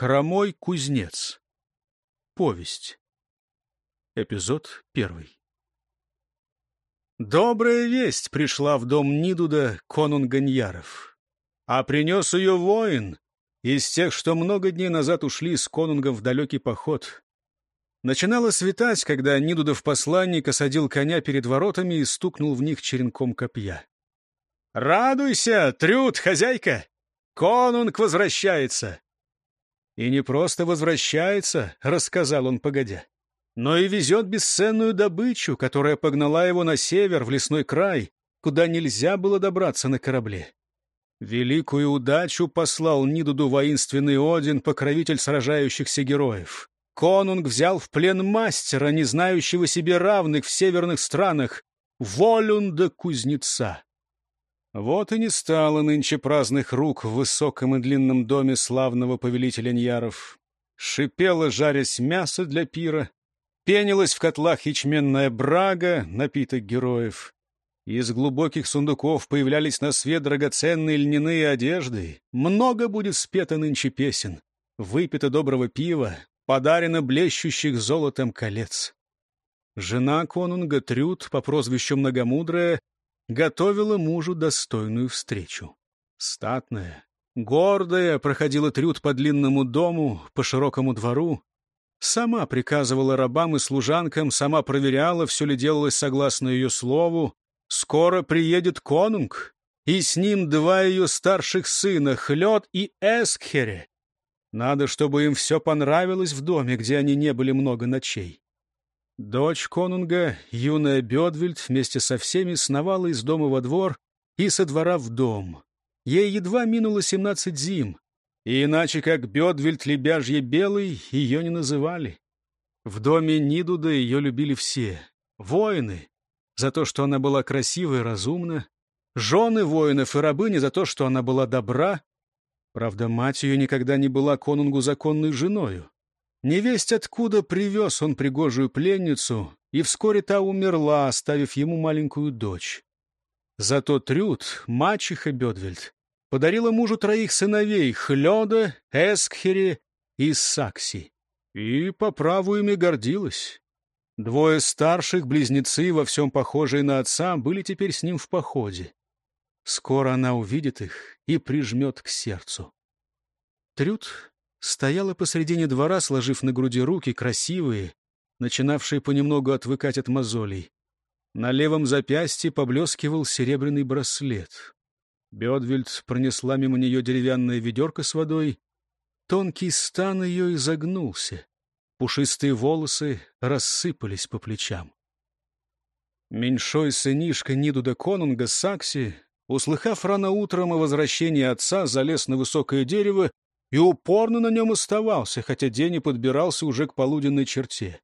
Хромой кузнец. Повесть. Эпизод первый. Добрая весть пришла в дом Нидуда конунганьяров. А принес ее воин из тех, что много дней назад ушли с конунгом в далекий поход. Начинало светать, когда Нидудов посланник осадил коня перед воротами и стукнул в них черенком копья. «Радуйся, Трюд, хозяйка! Конунг возвращается!» «И не просто возвращается», — рассказал он погодя, «но и везет бесценную добычу, которая погнала его на север, в лесной край, куда нельзя было добраться на корабле. Великую удачу послал Нидуду воинственный Один, покровитель сражающихся героев. Конунг взял в плен мастера, не знающего себе равных в северных странах, Волюнда Кузнеца. Вот и не стало нынче праздных рук в высоком и длинном доме славного повелителя Ньяров. Шипело, жарясь мясо для пира, пенилась в котлах ячменная брага, напиток героев. Из глубоких сундуков появлялись на свет драгоценные льняные одежды. Много будет спето нынче песен, выпито доброго пива, подарено блещущих золотом колец. Жена конунга Трюд по прозвищу Многомудрая готовила мужу достойную встречу. Статная, гордая проходила Трюд по длинному дому, по широкому двору. Сама приказывала рабам и служанкам, сама проверяла, все ли делалось согласно ее слову. Скоро приедет конунг, и с ним два ее старших сына, Хлёд и Эскхере. Надо, чтобы им все понравилось в доме, где они не были много ночей. Дочь конунга, юная Бедвильд, вместе со всеми сновала из дома во двор и со двора в дом. Ей едва минуло семнадцать зим, и иначе как Бедвильд Лебяжье Белый ее не называли. В доме Нидуда ее любили все. Воины — за то, что она была красива и разумна, жены воинов и рабыни за то, что она была добра. Правда, мать ее никогда не была конунгу законной женою. Невесть откуда привез он пригожую пленницу, и вскоре та умерла, оставив ему маленькую дочь. Зато Трюд, мачеха Бедвельд, подарила мужу троих сыновей — Хлёда, Эскхере и Сакси. И по праву ими гордилась. Двое старших, близнецы, во всем похожие на отца, были теперь с ним в походе. Скоро она увидит их и прижмет к сердцу. Трюд стояла посредине двора, сложив на груди руки, красивые, начинавшие понемногу отвыкать от мозолей. На левом запястье поблескивал серебряный браслет. Бедвельд пронесла мимо нее деревянное ведерко с водой. Тонкий стан ее изогнулся. Пушистые волосы рассыпались по плечам. Меньшой сынишка Нидуда Конунга Сакси, услыхав рано утром о возвращении отца, залез на высокое дерево и упорно на нем оставался, хотя день и подбирался уже к полуденной черте.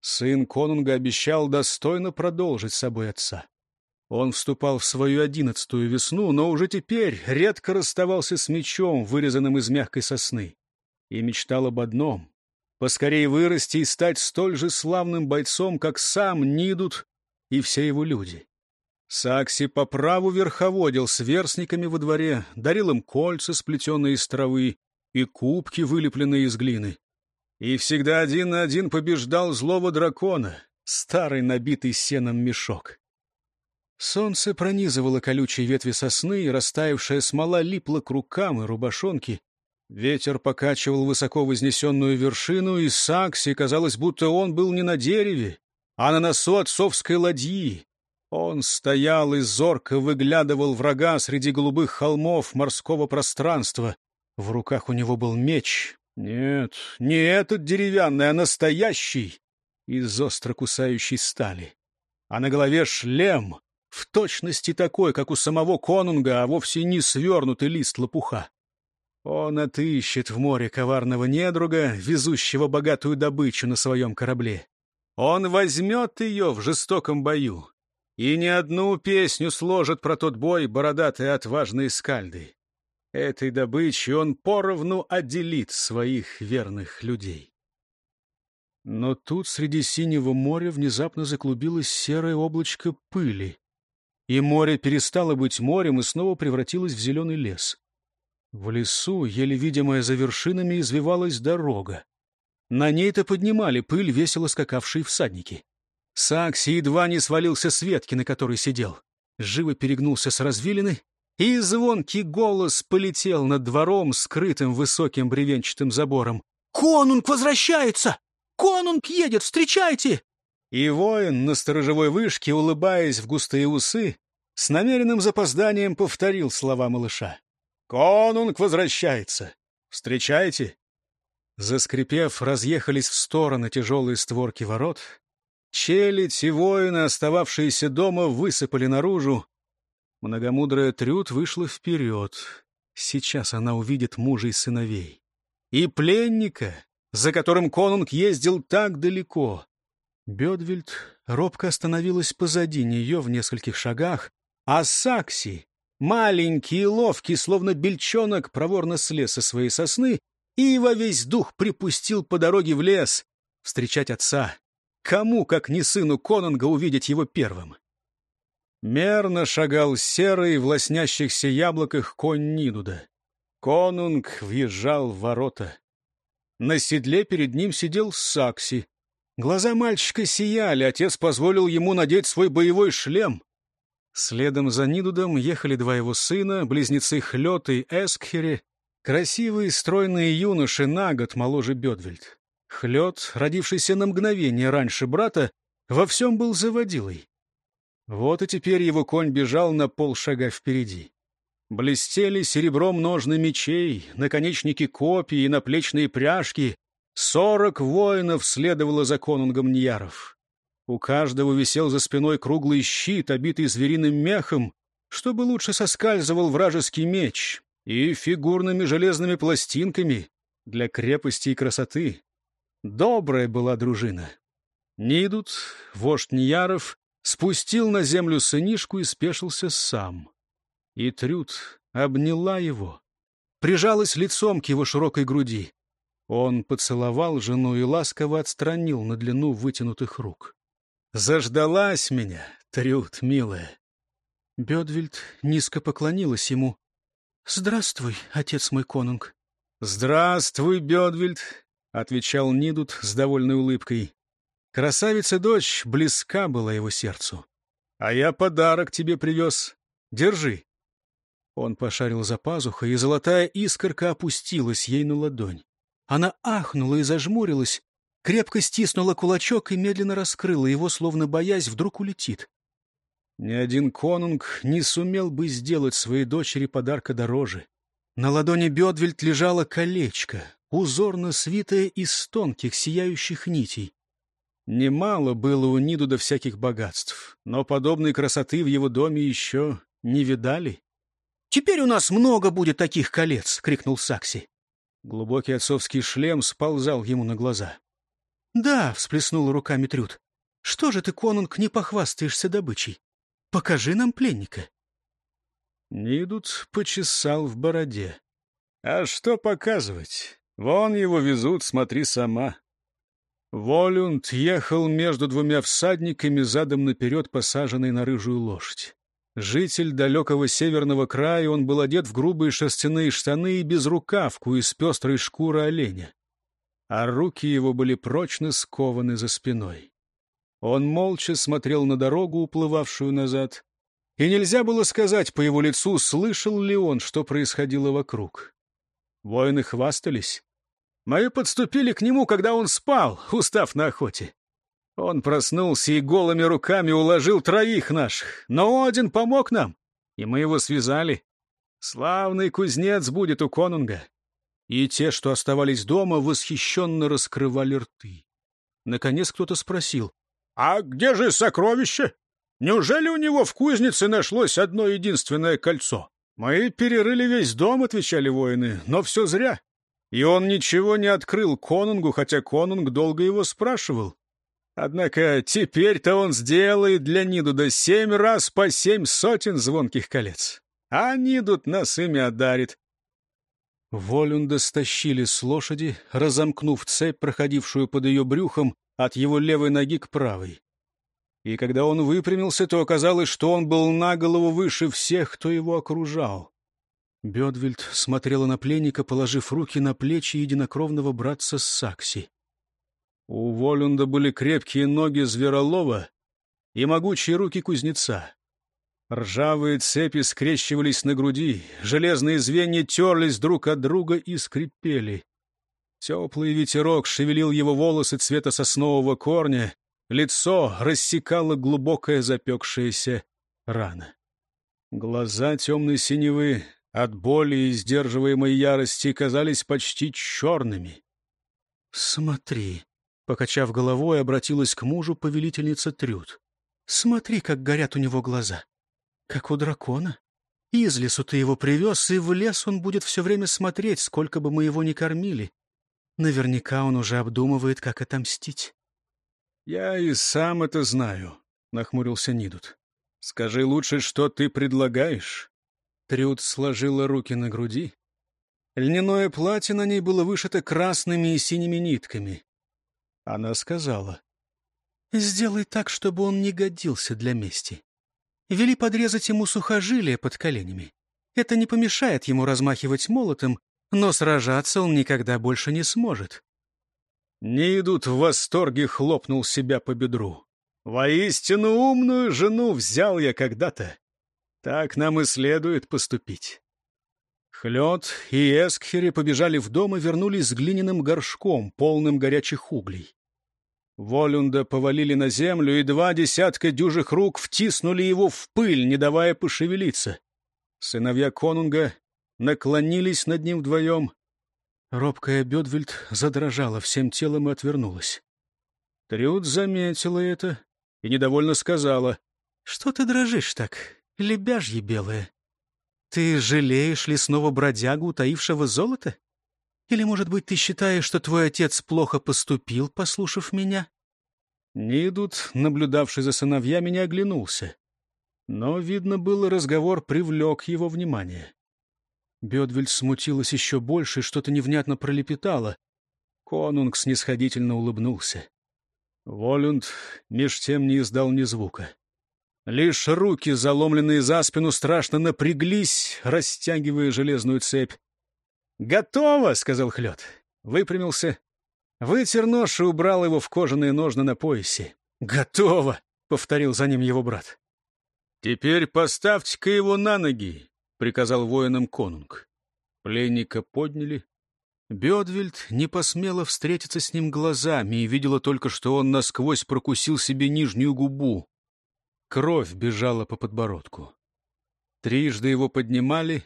Сын конунга обещал достойно продолжить с собой отца. Он вступал в свою одиннадцатую весну, но уже теперь редко расставался с мечом, вырезанным из мягкой сосны, и мечтал об одном — поскорее вырасти и стать столь же славным бойцом, как сам Нидут и все его люди. Сакси по праву верховодил с верстниками во дворе, дарил им кольца, сплетенные из травы, и кубки, вылепленные из глины. И всегда один на один побеждал злого дракона, старый набитый сеном мешок. Солнце пронизывало колючие ветви сосны, и растаявшая смола липла к рукам и рубашонке. Ветер покачивал высоко вознесенную вершину, и Сакси казалось, будто он был не на дереве, а на носу отцовской ладьи, он стоял и зорко выглядывал врага среди голубых холмов морского пространства. В руках у него был меч. Нет, не этот деревянный, а настоящий, из остро кусающей стали. А на голове шлем, в точности такой, как у самого конунга, а вовсе не свернутый лист лопуха. Он отыщет в море коварного недруга, везущего богатую добычу на своем корабле. Он возьмет ее в жестоком бою, и не одну песню сложат про тот бой бородатые отважные скальды. Этой добычей он поровну отделит своих верных людей. Но тут среди синего моря внезапно заклубилось серое облачко пыли, и море перестало быть морем и снова превратилось в зеленый лес. В лесу, еле видимая за вершинами, извивалась дорога. На ней-то поднимали пыль весело скакавшие всадники. Сакси едва не свалился с ветки, на которой сидел. Живо перегнулся с развилины, и звонкий голос полетел над двором, скрытым высоким бревенчатым забором. «Конунг возвращается! Конунг едет! Встречайте!» И воин на сторожевой вышке, улыбаясь в густые усы, с намеренным запозданием повторил слова малыша. «Конунг возвращается! Встречайте!» Заскрипев, разъехались в стороны тяжелые створки ворот. Челядь и воины, остававшиеся дома, высыпали наружу. Многомудрая Трюд вышла вперед. Сейчас она увидит мужа и сыновей. И пленника, за которым конунг ездил так далеко. Бедвельд робко остановилась позади нее в нескольких шагах, а Сакси, маленький и ловкий, словно бельчонок, проворно слез со своей сосны и во весь дух припустил по дороге в лес встречать отца. Кому, как не сыну Конунга, увидеть его первым? Мерно шагал серый в лоснящихся яблоках конь Нидуда. Конунг въезжал в ворота. На седле перед ним сидел Сакси. Глаза мальчика сияли, отец позволил ему надеть свой боевой шлем. Следом за Нидудом ехали два его сына, близнецы Хлёт и Эскхере, красивые стройные юноши на год моложе Бедвельд. Хлёт, родившийся на мгновение раньше брата, во всем был заводилой. Вот и теперь его конь бежал на полшага впереди. Блестели серебром ножны мечей, наконечники копий и наплечные пряжки. Сорок воинов следовало за конунгом Ньяров. У каждого висел за спиной круглый щит, обитый звериным мехом, чтобы лучше соскальзывал вражеский меч, и фигурными железными пластинками для крепости и красоты. Добрая была дружина. Нидут, вождь Ньяров, спустил на землю сынишку и спешился сам. И Трюд обняла его, прижалась лицом к его широкой груди. Он поцеловал жену и ласково отстранил на длину вытянутых рук. «Заждалась меня, Трюд, милая!» Бедвельд низко поклонилась ему. «Здравствуй, отец мой конунг!» «Здравствуй, Бедвельд!» — отвечал Нидут с довольной улыбкой. Красавица-дочь близка была его сердцу. «А я подарок тебе привез. Держи». Он пошарил за пазухой, и золотая искорка опустилась ей на ладонь. Она ахнула и зажмурилась, крепко стиснула кулачок и медленно раскрыла его, словно боясь, вдруг улетит. Ни один конунг не сумел бы сделать своей дочери подарка дороже. На ладони Бедвельд лежало колечко, узорно свитое из тонких сияющих нитей. Немало было у Нидуда всяких богатств, но подобной красоты в его доме еще не видали. «Теперь у нас много будет таких колец!» — крикнул Сакси. Глубокий отцовский шлем сползал ему на глаза. «Да», — всплеснул руками Трюд. «Что же ты, конунг, не похвастаешься добычей? Покажи нам пленника». Нидут почесал в бороде. «А что показывать? Вон его везут, смотри сама». Волюнд ехал между двумя всадниками, задом наперед посаженный на рыжую лошадь. Житель далекого северного края, он был одет в грубые шерстяные штаны и безрукавку из пестрой шкуры оленя. А руки его были прочно скованы за спиной. Он молча смотрел на дорогу, уплывавшую назад, и нельзя было сказать по его лицу, слышал ли он, что происходило вокруг. Воины хвастались. Мы подступили к нему, когда он спал, устав на охоте. Он проснулся и голыми руками уложил троих наших, но один помог нам, и мы его связали. Славный кузнец будет у конунга. И те, что оставались дома, восхищенно раскрывали рты. Наконец кто-то спросил, «А где же сокровище? Неужели у него в кузнице нашлось одно единственное кольцо?» «Мы перерыли весь дом», — отвечали воины, — «но все зря. И он ничего не открыл конунгу, хотя конунг долго его спрашивал. Однако теперь-то он сделает для Нидуда семь раз по семь сотен звонких колец. А Нидуд нас ими одарит. Волюнда стащили с лошади, разомкнув цепь, проходившую под ее брюхом, от его левой ноги к правой. И когда он выпрямился, то оказалось, что он был на голову выше всех, кто его окружал. Бедвильд смотрела на пленника, положив руки на плечи единокровного братца Сакси. У Волюнда были крепкие ноги зверолова и могучие руки кузнеца. Ржавые цепи скрещивались на груди, железные звенья терлись друг от друга и скрипели. Теплый ветерок шевелил его волосы цвета соснового корня, лицо рассекало глубокая запекшаяся рана. Глаза темной синевы от боли и сдерживаемой ярости казались почти черными. «Смотри», — покачав головой, обратилась к мужу повелительница Трюд. «Смотри, как горят у него глаза. Как у дракона. Из лесу ты его привез, и в лес он будет все время смотреть, сколько бы мы его ни кормили. Наверняка он уже обдумывает, как отомстить». «Я и сам это знаю», — нахмурился Нидут. «Скажи лучше, что ты предлагаешь?» Трюд сложила руки на груди. Льняное платье на ней было вышито красными и синими нитками. Она сказала, «Сделай так, чтобы он не годился для мести. Вели подрезать ему сухожилия под коленями. Это не помешает ему размахивать молотом, но сражаться он никогда больше не сможет». Не идут в восторге хлопнул себя по бедру. «Воистину умную жену взял я когда-то. Так нам и следует поступить. Хлёд и Эскхери побежали в дом и вернулись с глиняным горшком, полным горячих углей. Волюнда повалили на землю, и два десятка дюжих рук втиснули его в пыль, не давая пошевелиться. Сыновья конунга наклонились над ним вдвоем. Робкая Бедвельд задрожала всем телом и отвернулась. Трюд заметила это и недовольно сказала. — Что ты дрожишь так? лебяжье белое. Ты жалеешь лесного бродягу, утаившего золото? Или, может быть, ты считаешь, что твой отец плохо поступил, послушав меня?» Нидут, наблюдавший за сыновьями, не оглянулся. Но, видно было, разговор привлек его внимание. Бедвельд смутилась еще больше и что-то невнятно пролепетала. Конунг снисходительно улыбнулся. Волюнд меж тем не издал ни звука. Лишь руки, заломленные за спину, страшно напряглись, растягивая железную цепь. «Готово!» — сказал Хлёд. Выпрямился. Вытер нож и убрал его в кожаные ножны на поясе. «Готово!» — повторил за ним его брат. «Теперь поставьте-ка его на ноги!» — приказал воинам конунг. Пленника подняли. Бедвельд не посмела встретиться с ним глазами и видела только, что он насквозь прокусил себе нижнюю губу. Кровь бежала по подбородку. Трижды его поднимали,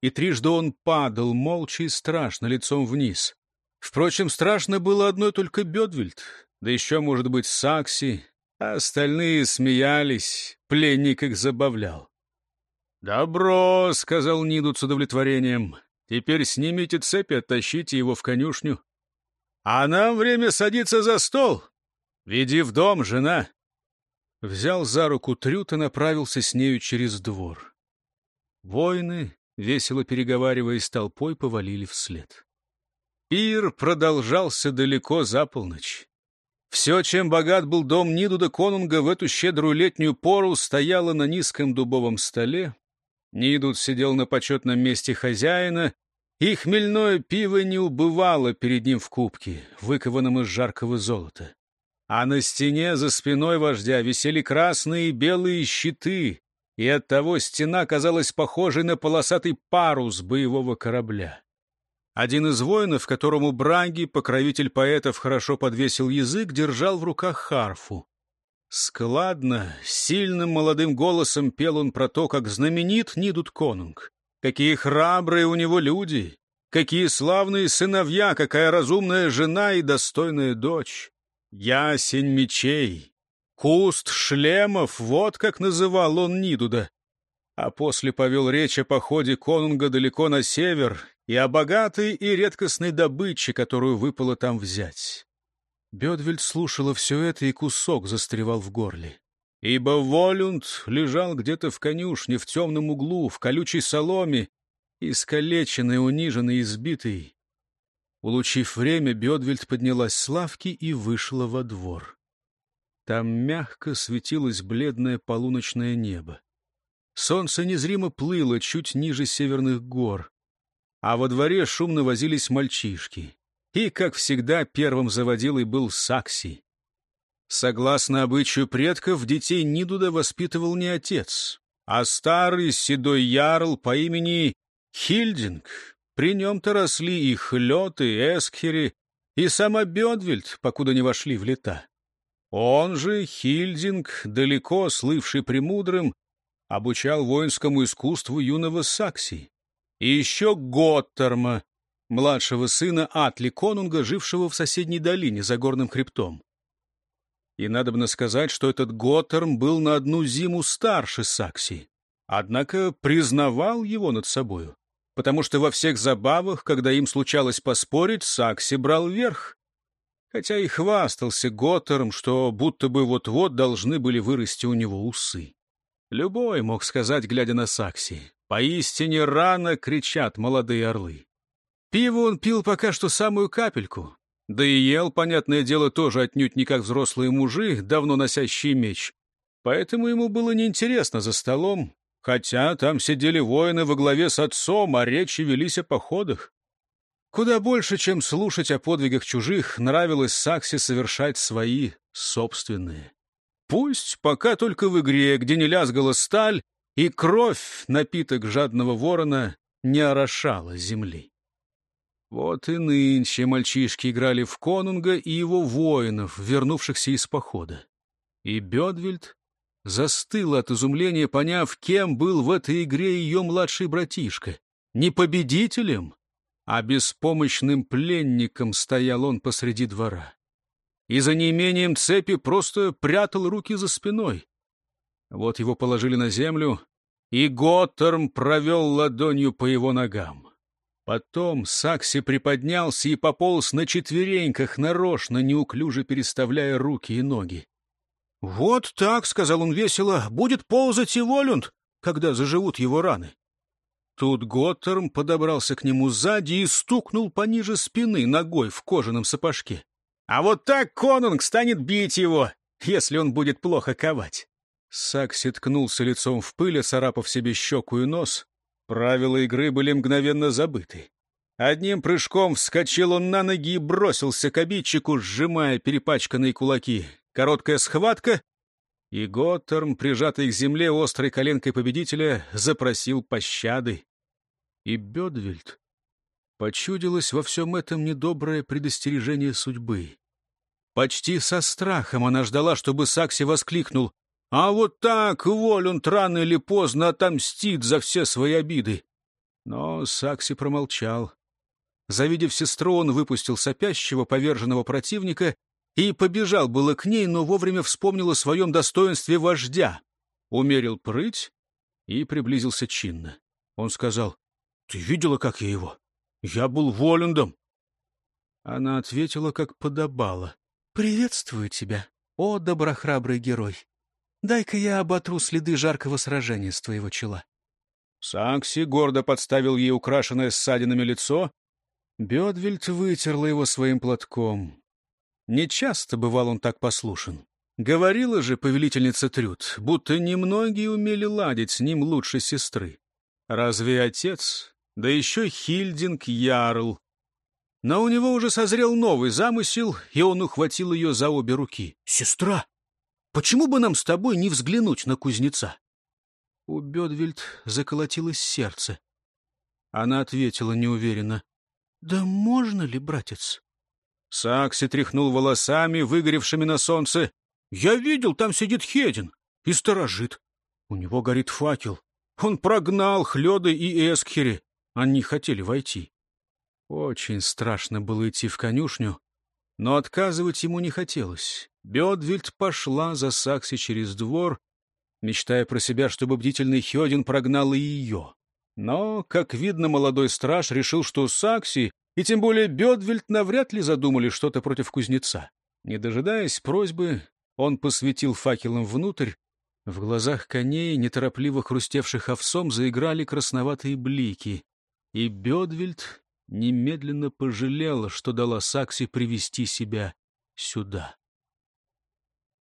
и трижды он падал, молча и страшно, лицом вниз. Впрочем, страшно было одной только Бедвельд, да еще, может быть, Сакси, а остальные смеялись, пленник их забавлял. «Добро», — сказал Ниду с удовлетворением, — «теперь снимите цепи, оттащите его в конюшню. А нам время садиться за стол. Веди в дом, жена» взял за руку Трют и направился с нею через двор. Воины, весело переговариваясь толпой, повалили вслед. Пир продолжался далеко за полночь. Все, чем богат был дом Нидуда Конунга в эту щедрую летнюю пору, стояло на низком дубовом столе. Нидуд сидел на почетном месте хозяина, и хмельное пиво не убывало перед ним в кубке, выкованном из жаркого золота а на стене за спиной вождя висели красные и белые щиты, и оттого стена казалась похожей на полосатый парус боевого корабля. Один из воинов, которому Браги, покровитель поэтов, хорошо подвесил язык, держал в руках харфу. Складно, сильным молодым голосом пел он про то, как знаменит Нидут Конунг. Какие храбрые у него люди, какие славные сыновья, какая разумная жена и достойная дочь. Ясень мечей, куст шлемов, вот как называл он Нидуда. А после повел речь о походе конунга далеко на север и о богатой и редкостной добыче, которую выпало там взять. Бедвельд слушала все это, и кусок застревал в горле. Ибо Волюнд лежал где-то в конюшне, в темном углу, в колючей соломе, искалеченный, униженный, избитый. Улучив время, Бедвельд поднялась с лавки и вышла во двор. Там мягко светилось бледное полуночное небо. солнце незримо плыло чуть ниже северных гор. А во дворе шумно возились мальчишки. И, как всегда, первым заводилой был Сакси. Согласно обычаю предков, детей Нидуда воспитывал не отец, а старый седой ярл по имени Хильдинг. При нем-то росли и Хлёты, Эскхери, и сама Бедвельд, покуда не вошли в лета. Он же, Хильдинг, далеко слывший премудрым, обучал воинскому искусству юного Сакси. И еще Готтерма, младшего сына Атли Конунга, жившего в соседней долине за горным хребтом. И надо бы сказать, что этот Готтерм был на одну зиму старше Сакси, однако признавал его над собою, потому что во всех забавах, когда им случалось поспорить, Сакси брал верх. Хотя и хвастался Готтером, что будто бы вот-вот должны были вырасти у него усы. Любой мог сказать, глядя на Сакси, поистине рано кричат молодые орлы. Пиво он пил пока что самую капельку, да и ел, понятное дело, тоже отнюдь не как взрослые мужи, давно носящие меч. Поэтому ему было неинтересно за столом, хотя там сидели воины во главе с отцом, а речи велись о походах. Куда больше, чем слушать о подвигах чужих, нравилось Саксе совершать свои собственные. Пусть пока только в игре, где не лязгала сталь, и кровь, напиток жадного ворона, не орошала земли. Вот и нынче мальчишки играли в конунга и его воинов, вернувшихся из похода. И Бедвельд застыл от изумления, поняв, кем был в этой игре ее младший братишка. Не победителем, а беспомощным пленником стоял он посреди двора. И за неимением цепи просто прятал руки за спиной. Вот его положили на землю, и Готтерм провел ладонью по его ногам. Потом Сакси приподнялся и пополз на четвереньках, нарочно, неуклюже переставляя руки и ноги. — Вот так, — сказал он весело, — будет ползать и Волюнд, когда заживут его раны. Тут Готтерм подобрался к нему сзади и стукнул пониже спины ногой в кожаном сапожке. — А вот так Конунг станет бить его, если он будет плохо ковать. Сакси ткнулся лицом в пыль, царапав себе щеку и нос. Правила игры были мгновенно забыты. Одним прыжком вскочил он на ноги и бросился к обидчику, сжимая перепачканные кулаки. Короткая схватка, и Готтерм, прижатый к земле острой коленкой победителя, запросил пощады. И Бедвельд почудилось во всем этом недоброе предостережение судьбы. Почти со страхом она ждала, чтобы Сакси воскликнул а вот так Волюнд рано или поздно отомстит за все свои обиды. Но Сакси промолчал. Завидев сестру, он выпустил сопящего, поверженного противника и побежал было к ней, но вовремя вспомнил о своем достоинстве вождя, умерил прыть и приблизился чинно. Он сказал, «Ты видела, как я его? Я был Волюндом». Она ответила, как подобало, «Приветствую тебя, о доброхрабрый герой. Дай-ка я оботру следы жаркого сражения с твоего чела. Сакси гордо подставил ей украшенное ссадинами лицо. Бедвельд вытерла его своим платком. Нечасто бывал он так послушен. Говорила же повелительница Трюд, будто немногие умели ладить с ним лучше сестры. Разве отец? Да еще Хильдинг Ярл. Но у него уже созрел новый замысел, и он ухватил ее за обе руки. «Сестра!» Почему бы нам с тобой не взглянуть на кузнеца?» У Бедвельд заколотилось сердце. Она ответила неуверенно. «Да можно ли, братец?» Сакси тряхнул волосами, выгоревшими на солнце. «Я видел, там сидит Хедин и сторожит. У него горит факел. Он прогнал Хлёды и Эскхери. Они хотели войти. Очень страшно было идти в конюшню, но отказывать ему не хотелось. Бедвельд пошла за Сакси через двор, мечтая про себя, чтобы бдительный Хёдин прогнал и ее. Но, как видно, молодой страж решил, что Сакси, и тем более Бедвельд, навряд ли задумали что-то против кузнеца. Не дожидаясь просьбы, он посветил факелом внутрь. В глазах коней, неторопливо хрустевших овсом, заиграли красноватые блики. И Бедвельд немедленно пожалела, что дала Сакси привести себя сюда.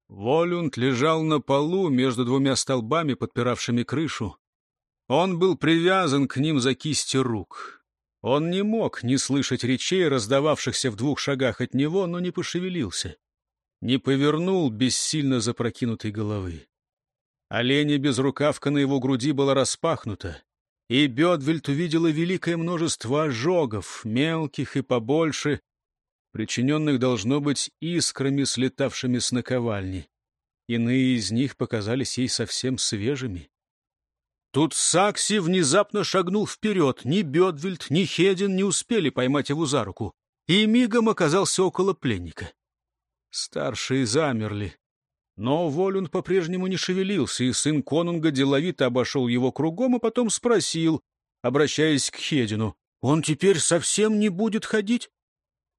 Волюнд лежал на полу между двумя столбами, подпиравшими крышу. Он был привязан к ним за кисти рук. Он не мог не слышать речей, раздававшихся в двух шагах от него, но не пошевелился. Не повернул бессильно запрокинутой головы. Оленя безрукавка на его груди была распахнута, и Бедвельт увидела великое множество ожогов, мелких и побольше, причиненных, должно быть, искрами, слетавшими с наковальни. Иные из них показались ей совсем свежими. Тут Сакси внезапно шагнул вперед. Ни Бедвельд, ни Хедин не успели поймать его за руку, и мигом оказался около пленника. Старшие замерли. Но Волюнд по-прежнему не шевелился, и сын конунга деловито обошел его кругом, а потом спросил, обращаясь к Хедину, «Он теперь совсем не будет ходить?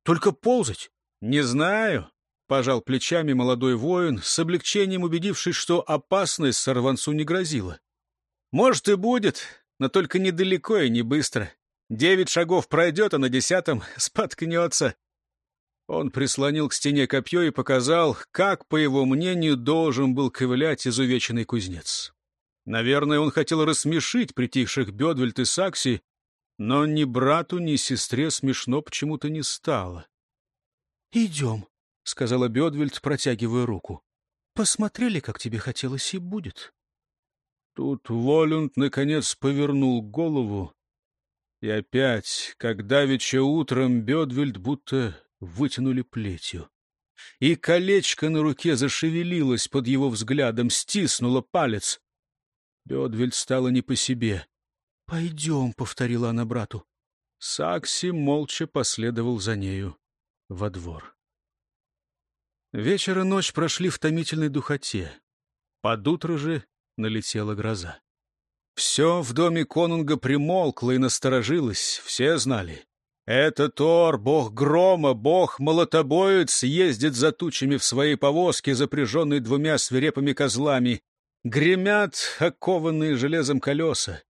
Только ползать?» «Не знаю», — пожал плечами молодой воин, с облегчением убедившись, что опасность сорванцу не грозила. «Может, и будет, но только недалеко и не быстро. Девять шагов пройдет, а на десятом споткнется. Он прислонил к стене копье и показал, как, по его мнению, должен был ковылять изувеченный кузнец. Наверное, он хотел рассмешить притихших Бедвельт и Сакси, но ни брату, ни сестре смешно почему-то не стало. — Идем, — сказала Бедвельт, протягивая руку. — Посмотрели, как тебе хотелось, и будет. Тут Волюнд, наконец, повернул голову, и опять, как давеча утром, Бедвельт будто вытянули плетью. И колечко на руке зашевелилось под его взглядом, стиснуло палец. Бедвельд стало не по себе. — Пойдем, — повторила она брату. Сакси молча последовал за нею во двор. Вечер и ночь прошли в томительной духоте. Под утро же налетела гроза. Все в доме конунга примолкло и насторожилось, все знали. Это Тор, бог грома, бог молотобоец, ездит за тучами в своей повозке, запряженной двумя свирепыми козлами. Гремят окованные железом колеса,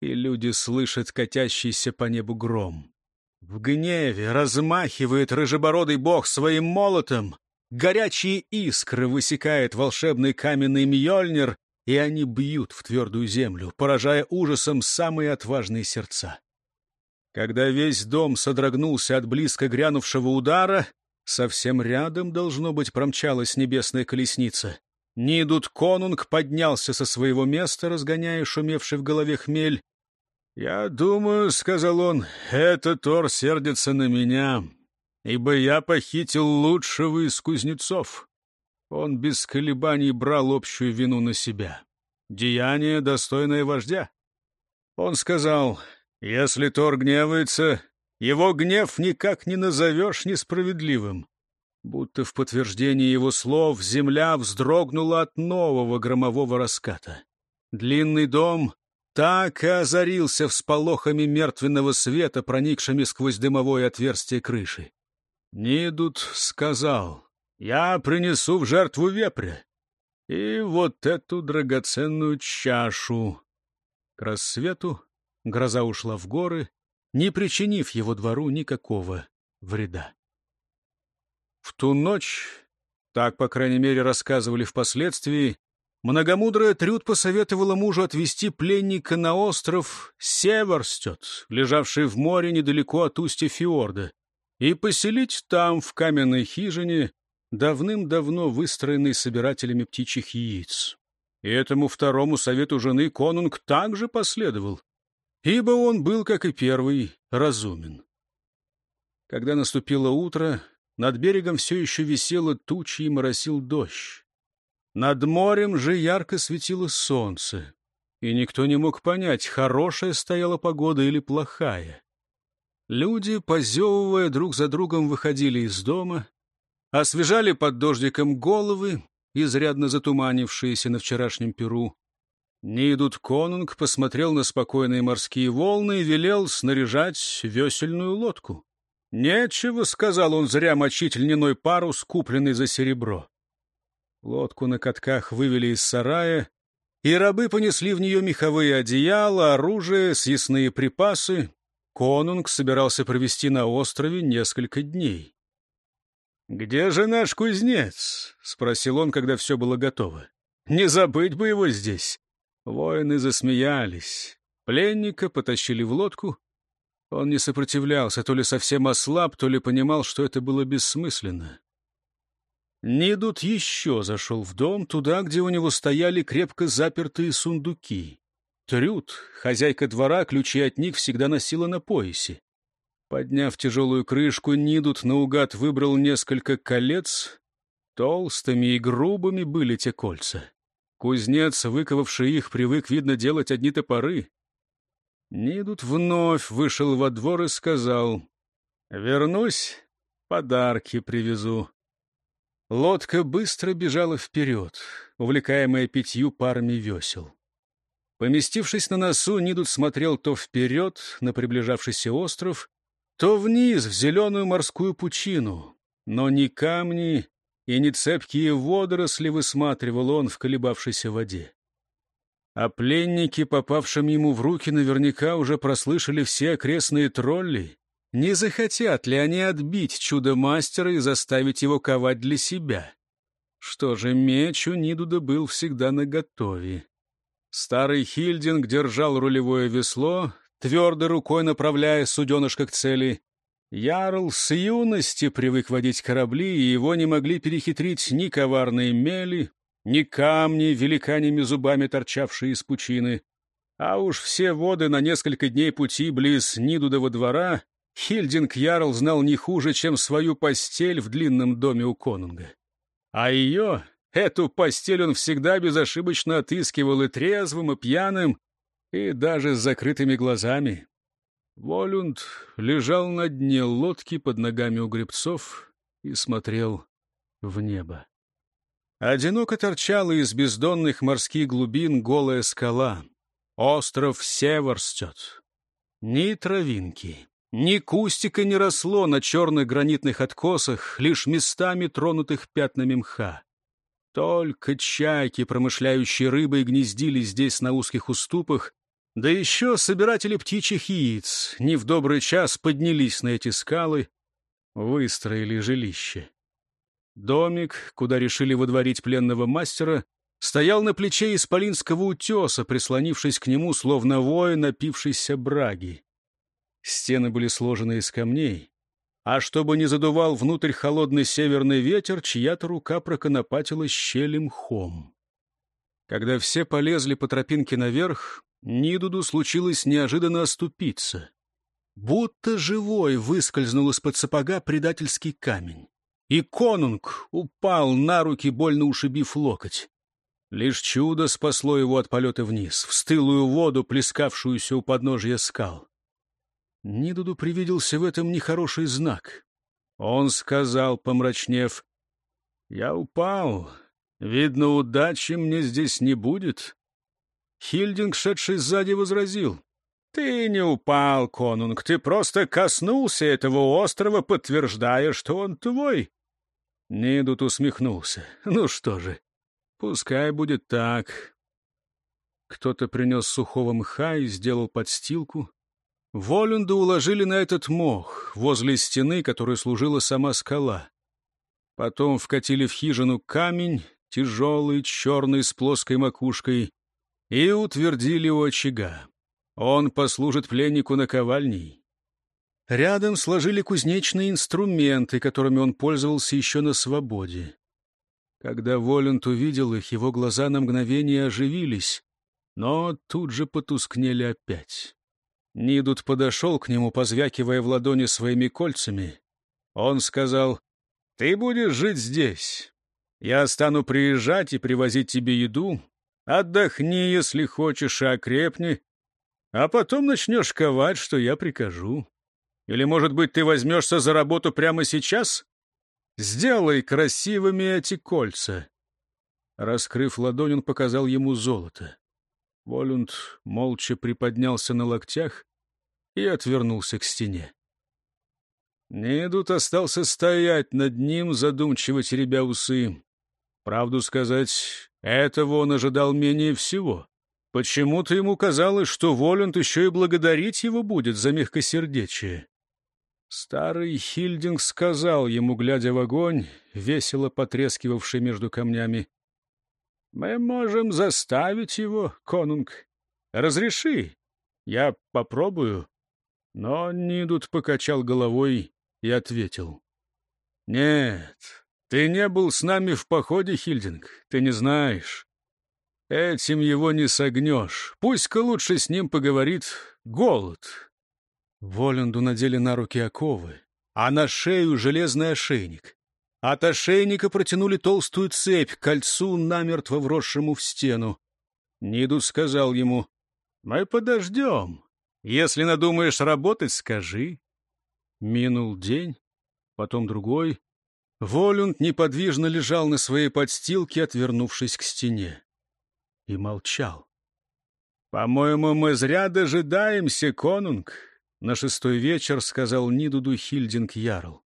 и люди слышат катящийся по небу гром. В гневе размахивает рыжебородый бог своим молотом, горячие искры высекает волшебный каменный мьёльнир, и они бьют в твердую землю, поражая ужасом самые отважные сердца. Когда весь дом содрогнулся от близко грянувшего удара, совсем рядом, должно быть, промчалась небесная колесница. Нидут Конунг поднялся со своего места, разгоняя шумевший в голове хмель. «Я думаю, — сказал он, — этот Тор сердится на меня, ибо я похитил лучшего из кузнецов». Он без колебаний брал общую вину на себя. Деяние, достойное вождя. Он сказал, если Тор гневается, его гнев никак не назовешь несправедливым. Будто в подтверждение его слов земля вздрогнула от нового громового раската. Длинный дом так и озарился всполохами мертвенного света, проникшими сквозь дымовое отверстие крыши. Нидут сказал, «Я принесу в жертву вепря, и вот эту драгоценную чашу». К рассвету Гроза ушла в горы, не причинив его двору никакого вреда. В ту ночь, так, по крайней мере, рассказывали впоследствии, многомудрая Трюд посоветовала мужу отвезти пленника на остров Северстет, лежавший в море недалеко от устья фьорда, и поселить там, в каменной хижине, давным-давно выстроенной собирателями птичьих яиц. И этому второму совету жены конунг также последовал ибо он был, как и первый, разумен. Когда наступило утро, над берегом все еще висело тучи и моросил дождь. Над морем же ярко светило солнце, и никто не мог понять, хорошая стояла погода или плохая. Люди, позевывая друг за другом, выходили из дома, освежали под дождиком головы, изрядно затуманившиеся на вчерашнем перу, Нидут Конунг посмотрел на спокойные морские волны и велел снаряжать весельную лодку. «Нечего», — сказал он, зря мочить льняной парус, купленный за серебро. Лодку на катках вывели из сарая, и рабы понесли в нее меховые одеяла, оружие, съестные припасы. Конунг собирался провести на острове несколько дней. «Где же наш кузнец?» — спросил он, когда все было готово. «Не забыть бы его здесь». Воины засмеялись. Пленника потащили в лодку. Он не сопротивлялся, то ли совсем ослаб, то ли понимал, что это было бессмысленно. Нидут еще зашел в дом, туда, где у него стояли крепко запертые сундуки. Трюд, хозяйка двора, ключи от них всегда носила на поясе. Подняв тяжелую крышку, Нидут наугад выбрал несколько колец. Толстыми и грубыми были те кольца. Кузнец, выковавший их, привык, видно, делать одни топоры. Нидут вновь вышел во двор и сказал, «Вернусь, подарки привезу». Лодка быстро бежала вперед, увлекаемая пятью парами весел. Поместившись на носу, Нидут смотрел то вперед, на приближавшийся остров, то вниз, в зеленую морскую пучину. Но ни камни и ни цепкие водоросли высматривал он в колебавшейся воде. А пленники, попавшим ему в руки, наверняка уже прослышали все окрестные тролли. Не захотят ли они отбить чудо-мастера и заставить его ковать для себя? Что же, меч у Нидуда был всегда наготове. Старый Хильдинг держал рулевое весло, твердой рукой направляя суденышко к цели. Ярл с юности привык водить корабли, и его не могли перехитрить ни коварные мели, ни камни, великаньими зубами торчавшие из пучины. А уж все воды на несколько дней пути близ Нидудова двора Хильдинг Ярл знал не хуже, чем свою постель в длинном доме у конунга. А ее, эту постель он всегда безошибочно отыскивал и трезвым, и пьяным, и даже с закрытыми глазами. Волюнд лежал на дне лодки под ногами у гребцов и смотрел в небо. Одиноко торчала из бездонных морских глубин голая скала. Остров Северстет. Ни травинки, ни кустика не росло на черных гранитных откосах, лишь местами тронутых пятнами мха. Только чайки, промышляющие рыбой, гнездились здесь на узких уступах, да еще собиратели птичьих яиц не в добрый час поднялись на эти скалы, выстроили жилище. Домик, куда решили водворить пленного мастера, стоял на плече исполинского утеса, прислонившись к нему, словно воин, напившийся браги. Стены были сложены из камней, а чтобы не задувал внутрь холодный северный ветер, чья-то рука проконопатила щели мхом. Когда все полезли по тропинке наверх, Нидуду случилось неожиданно оступиться. Будто живой выскользнул из-под сапога предательский камень и конунг упал на руки, больно ушибив локоть. Лишь чудо спасло его от полета вниз, в стылую воду, плескавшуюся у подножья скал. Нидуду привиделся в этом нехороший знак. Он сказал, помрачнев, «Я упал. Видно, удачи мне здесь не будет». Хильдинг, шедший сзади, возразил, «Ты не упал, конунг, ты просто коснулся этого острова, подтверждая, что он твой». Нидут усмехнулся. «Ну что же, пускай будет так». Кто-то принес сухого мха и сделал подстилку. Волюнда уложили на этот мох, возле стены, которой служила сама скала. Потом вкатили в хижину камень, тяжелый, черный, с плоской макушкой, и утвердили у очага. Он послужит пленнику наковальней. Рядом сложили кузнечные инструменты, которыми он пользовался еще на свободе. Когда Воланд увидел их, его глаза на мгновение оживились, но тут же потускнели опять. Нидут подошел к нему, позвякивая в ладони своими кольцами. Он сказал, «Ты будешь жить здесь. Я стану приезжать и привозить тебе еду. Отдохни, если хочешь, и окрепни а потом начнешь ковать, что я прикажу. Или, может быть, ты возьмешься за работу прямо сейчас? Сделай красивыми эти кольца. Раскрыв ладонь, он показал ему золото. Волюнд молча приподнялся на локтях и отвернулся к стене. Недут остался стоять над ним, задумчиво теребя усы. Правду сказать, этого он ожидал менее всего. Почему-то ему казалось, что Воланд еще и благодарить его будет за мягкосердечие. Старый Хильдинг сказал ему, глядя в огонь, весело потрескивавший между камнями, Мы можем заставить его, конунг. Разреши, я попробую. Но Нидут покачал головой и ответил. Нет, ты не был с нами в походе, Хильдинг, ты не знаешь. Этим его не согнешь. Пусть-ка лучше с ним поговорит голод. Воланду надели на руки оковы, а на шею железный ошейник. От ошейника протянули толстую цепь к кольцу, намертво вросшему в стену. Нидут сказал ему, «Мы подождем. Если надумаешь работать, скажи». Минул день, потом другой. Волюнд неподвижно лежал на своей подстилке, отвернувшись к стене. И молчал. «По-моему, мы зря дожидаемся, конунг», — на шестой вечер сказал Нидуду Хильдинг Ярл.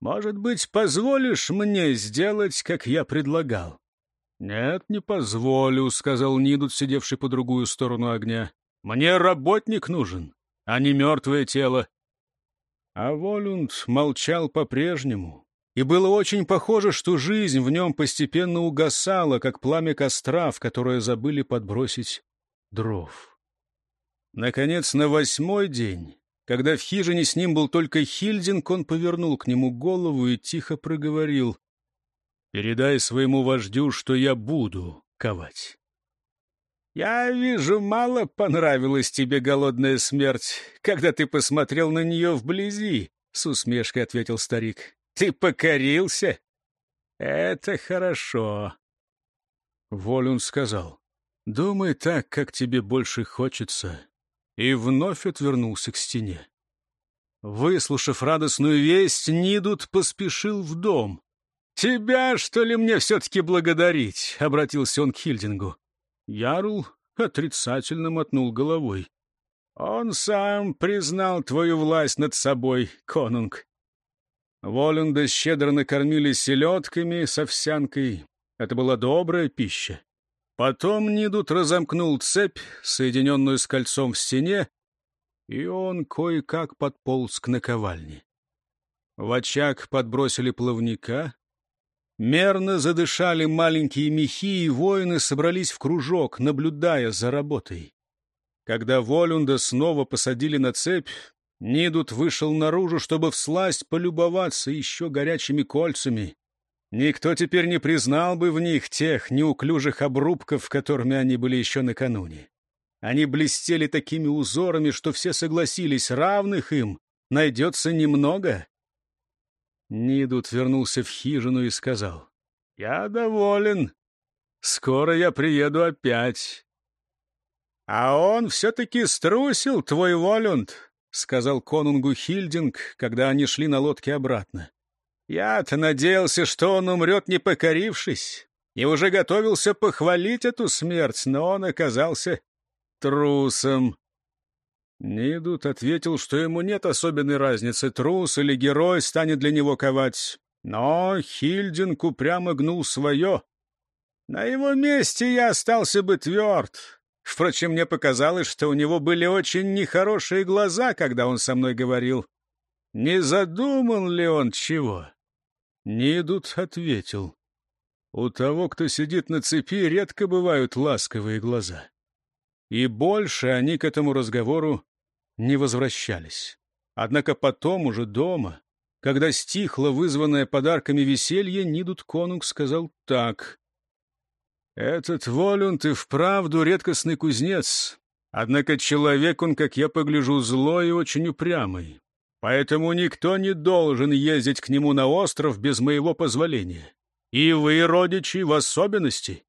Может быть, позволишь мне сделать, как я предлагал? — Нет, не позволю, — сказал Нидут, сидевший по другую сторону огня. — Мне работник нужен, а не мертвое тело. А Волюнд молчал по-прежнему, и было очень похоже, что жизнь в нем постепенно угасала, как пламя костра, в которое забыли подбросить дров. Наконец, на восьмой день когда в хижине с ним был только Хильдинг, он повернул к нему голову и тихо проговорил. «Передай своему вождю, что я буду ковать». «Я вижу, мало понравилась тебе голодная смерть, когда ты посмотрел на нее вблизи», — с усмешкой ответил старик. «Ты покорился? Это хорошо». Волюн сказал, «Думай так, как тебе больше хочется, и вновь отвернулся к стене. Выслушав радостную весть, Нидут поспешил в дом. «Тебя, что ли, мне все-таки благодарить?» — обратился он к Хильдингу. Ярл отрицательно мотнул головой. «Он сам признал твою власть над собой, конунг». Волюнда щедро накормили селедками с овсянкой. Это была добрая пища. Потом Нидут разомкнул цепь, соединенную с кольцом в стене, и он кое-как подполз к наковальне. В очаг подбросили плавника, мерно задышали маленькие мехи, и воины собрались в кружок, наблюдая за работой. Когда Волюнда снова посадили на цепь, Нидут вышел наружу, чтобы всласть полюбоваться еще горячими кольцами. Никто теперь не признал бы в них тех неуклюжих обрубков, которыми они были еще накануне. Они блестели такими узорами, что все согласились, равных им найдется немного. Нидут вернулся в хижину и сказал, «Я доволен. Скоро я приеду опять». «А он все-таки струсил, твой Волюнд», — сказал конунгу Хильдинг, когда они шли на лодке обратно. Я-то надеялся, что он умрет, не покорившись, и уже готовился похвалить эту смерть, но он оказался трусом. Нидут ответил, что ему нет особенной разницы, трус или герой станет для него ковать. Но Хильдинг упрямо гнул свое. На его месте я остался бы тверд. Впрочем, мне показалось, что у него были очень нехорошие глаза, когда он со мной говорил. Не задумал ли он чего? Нидут ответил. У того, кто сидит на цепи, редко бывают ласковые глаза. И больше они к этому разговору не возвращались. Однако потом, уже дома, когда стихло вызванное подарками веселье, Нидут Конунг сказал так. «Этот Волюнт и вправду редкостный кузнец, однако человек он, как я погляжу, злой и очень упрямый. Поэтому никто не должен ездить к нему на остров без моего позволения. И вы, родичи, в особенности.